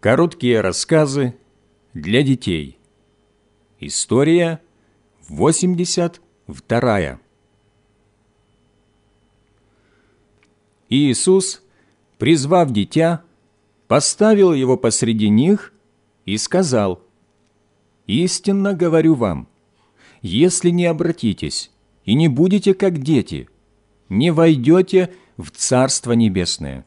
Короткие рассказы для детей. История 82. Иисус, призвав дитя, поставил его посреди них и сказал, «Истинно говорю вам, если не обратитесь и не будете как дети, не войдете в Царство Небесное».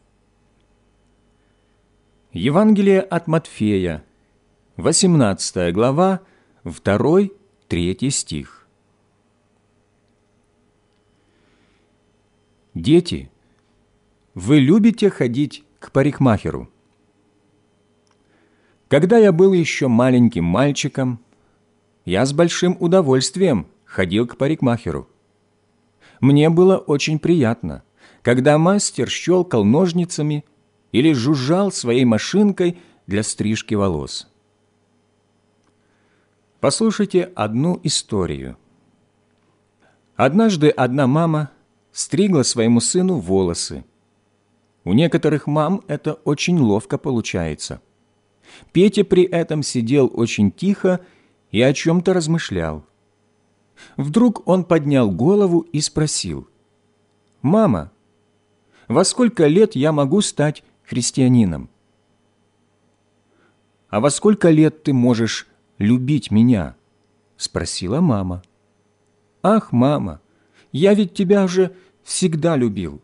Евангелие от Матфея, 18 глава, 2-3 стих. Дети, вы любите ходить к парикмахеру? Когда я был еще маленьким мальчиком, я с большим удовольствием ходил к парикмахеру. Мне было очень приятно, когда мастер щелкал ножницами или жужжал своей машинкой для стрижки волос. Послушайте одну историю. Однажды одна мама стригла своему сыну волосы. У некоторых мам это очень ловко получается. Петя при этом сидел очень тихо и о чем-то размышлял. Вдруг он поднял голову и спросил, «Мама, во сколько лет я могу стать христианином. «А во сколько лет ты можешь любить меня?» – спросила мама. «Ах, мама, я ведь тебя уже всегда любил.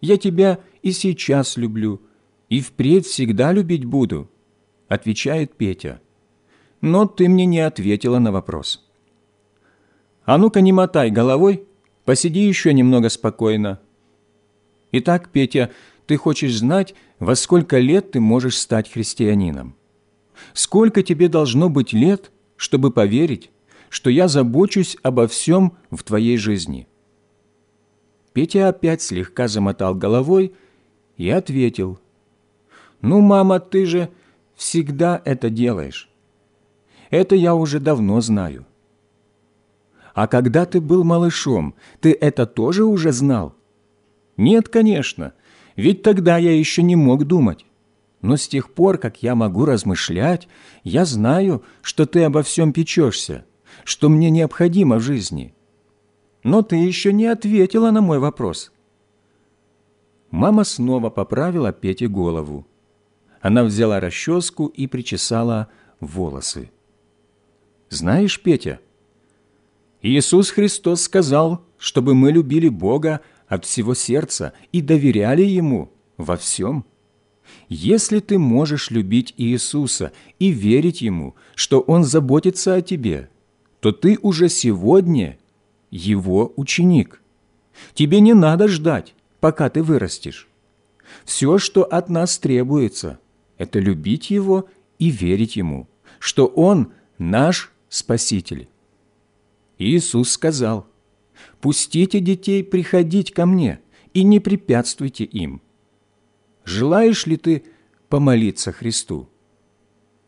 Я тебя и сейчас люблю, и впредь всегда любить буду», – отвечает Петя. «Но ты мне не ответила на вопрос». «А ну-ка не мотай головой, посиди еще немного спокойно». Итак, Петя ты хочешь знать, во сколько лет ты можешь стать христианином. Сколько тебе должно быть лет, чтобы поверить, что я забочусь обо всем в твоей жизни?» Петя опять слегка замотал головой и ответил, «Ну, мама, ты же всегда это делаешь. Это я уже давно знаю». «А когда ты был малышом, ты это тоже уже знал?» «Нет, конечно. Ведь тогда я еще не мог думать. Но с тех пор, как я могу размышлять, я знаю, что ты обо всем печешься, что мне необходимо в жизни. Но ты еще не ответила на мой вопрос». Мама снова поправила Пете голову. Она взяла расческу и причесала волосы. «Знаешь, Петя, Иисус Христос сказал, чтобы мы любили Бога от всего сердца и доверяли Ему во всем. Если ты можешь любить Иисуса и верить Ему, что Он заботится о тебе, то ты уже сегодня Его ученик. Тебе не надо ждать, пока ты вырастешь. Все, что от нас требуется, это любить Его и верить Ему, что Он наш Спаситель. Иисус сказал – Пустите детей приходить ко мне и не препятствуйте им. Желаешь ли ты помолиться Христу?»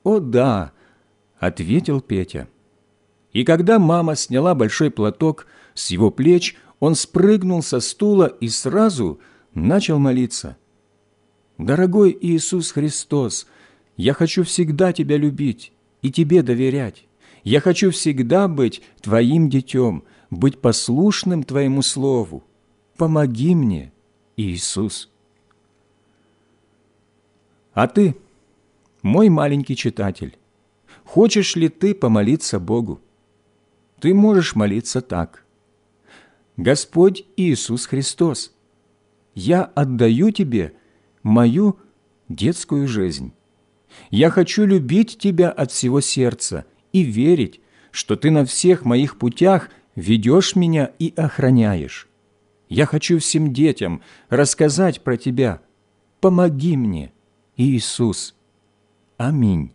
«О да!» – ответил Петя. И когда мама сняла большой платок с его плеч, он спрыгнул со стула и сразу начал молиться. «Дорогой Иисус Христос, я хочу всегда Тебя любить и Тебе доверять. Я хочу всегда быть Твоим детем, быть послушным Твоему Слову. Помоги мне, Иисус. А ты, мой маленький читатель, хочешь ли ты помолиться Богу? Ты можешь молиться так. Господь Иисус Христос, я отдаю Тебе мою детскую жизнь. Я хочу любить Тебя от всего сердца и верить, что Ты на всех моих путях – ведешь меня и охраняешь. Я хочу всем детям рассказать про Тебя. Помоги мне, Иисус. Аминь.